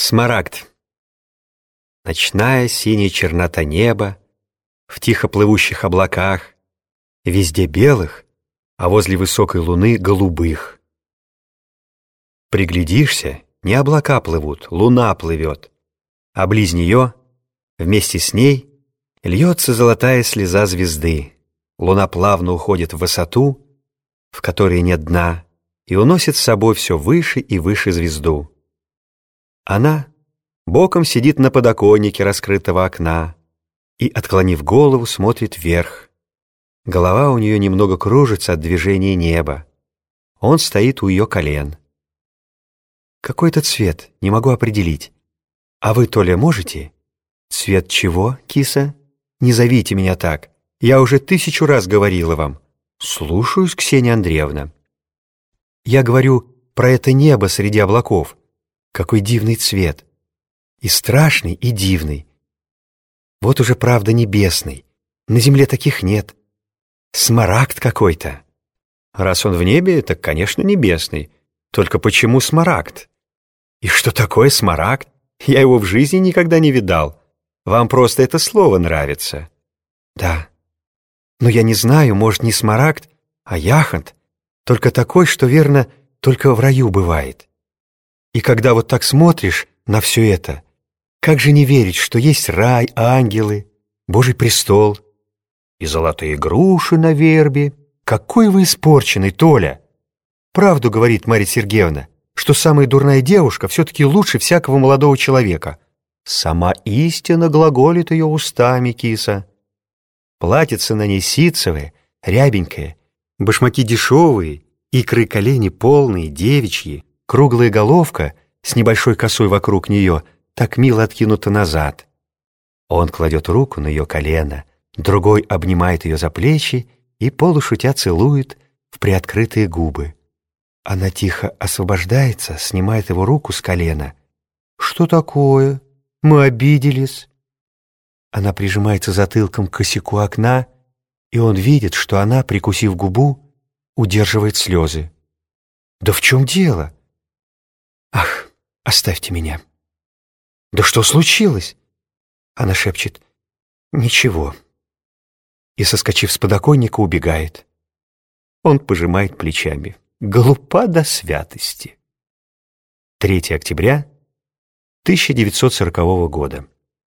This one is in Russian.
Смарагд. Ночная синяя чернота неба, В тихо плывущих облаках, Везде белых, а возле высокой луны голубых. Приглядишься, не облака плывут, луна плывет, А близ нее, вместе с ней, Льется золотая слеза звезды. Луна плавно уходит в высоту, В которой нет дна, И уносит с собой все выше и выше звезду. Она боком сидит на подоконнике раскрытого окна и, отклонив голову, смотрит вверх. Голова у нее немного кружится от движения неба. Он стоит у ее колен. Какой-то цвет, не могу определить. А вы, Толя, можете? Цвет чего, киса? Не зовите меня так. Я уже тысячу раз говорила вам. Слушаюсь, Ксения Андреевна. Я говорю про это небо среди облаков. Какой дивный цвет! И страшный, и дивный. Вот уже правда небесный. На земле таких нет. Смарагд какой-то. Раз он в небе, так, конечно, небесный. Только почему смарагд? И что такое смарагд? Я его в жизни никогда не видал. Вам просто это слово нравится. Да. Но я не знаю, может, не смарагд, а яхонт. Только такой, что, верно, только в раю бывает. И когда вот так смотришь на все это, как же не верить, что есть рай, ангелы, Божий престол и золотые груши на вербе? Какой вы испорченный, Толя! Правду говорит Марья Сергеевна, что самая дурная девушка все-таки лучше всякого молодого человека. Сама истина глаголит ее устами, киса. Платьице на ней ситцевое, рябенькое, башмаки дешевые, икры колени полные, девичьи, Круглая головка с небольшой косой вокруг нее так мило откинута назад. Он кладет руку на ее колено, другой обнимает ее за плечи и, полушутя, целует в приоткрытые губы. Она тихо освобождается, снимает его руку с колена. «Что такое? Мы обиделись?» Она прижимается затылком к косяку окна, и он видит, что она, прикусив губу, удерживает слезы. «Да в чем дело?» «Ах, оставьте меня!» «Да что случилось?» Она шепчет «Ничего». И, соскочив с подоконника, убегает. Он пожимает плечами. Глупа до святости. 3 октября 1940 года.